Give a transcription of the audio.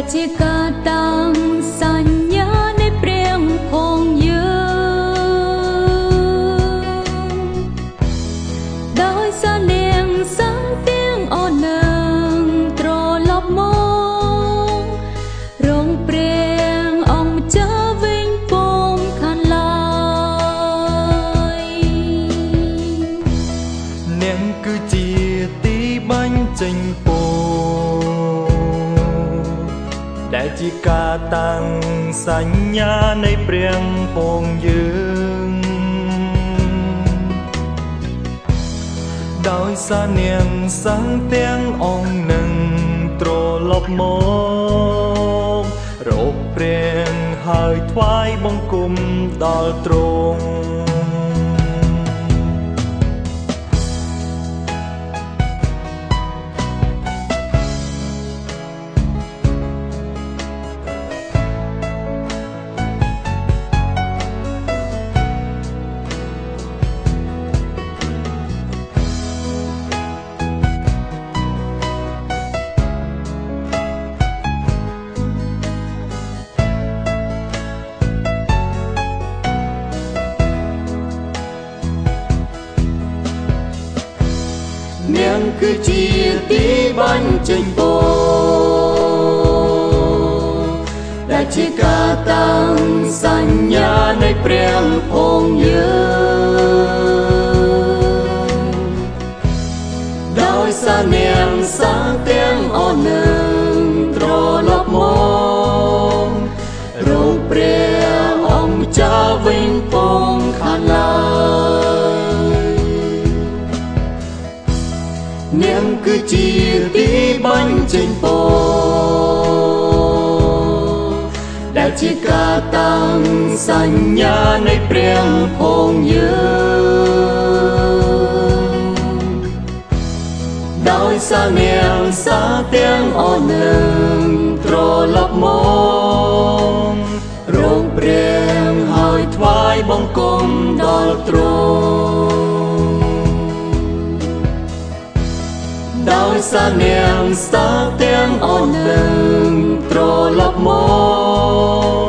ដែលជាការតាំងសញ្ញានៃព្រះផងយើងដោយសារនាងសាំងទៀងអូននឹងត្រឡប់មករងព្រះអង្គម្ចាស់វិញពំខានឡើយនាងគឺជាទីបាញ់ចេញពូ ដែលជាការតាំងសញ្ញានៃព្រះពងយើងដោយសារនាងសាំងទាំងអង្គនឹងត្រឡប់មករកព្រះហើយថ្វាយបង្គំដល់ទ្រង់ គឺជាទីបាញ់ចេញពរដែលជាការតាំងសញ្ញានៃព្រះផងយើង នាងគឺជាទីបាញ់ចេញពោដែលជាការតាំងសញ្ញានៃព្រះផងយើងដោយសារនាងសាទាំងអស់នឹងត្រឡប់មករងព្រះហើយថ្វាយបង្គំដល់ទ្រង់ ដោយសារនាងសាទាំងអស់នឹងត្រឡប់មក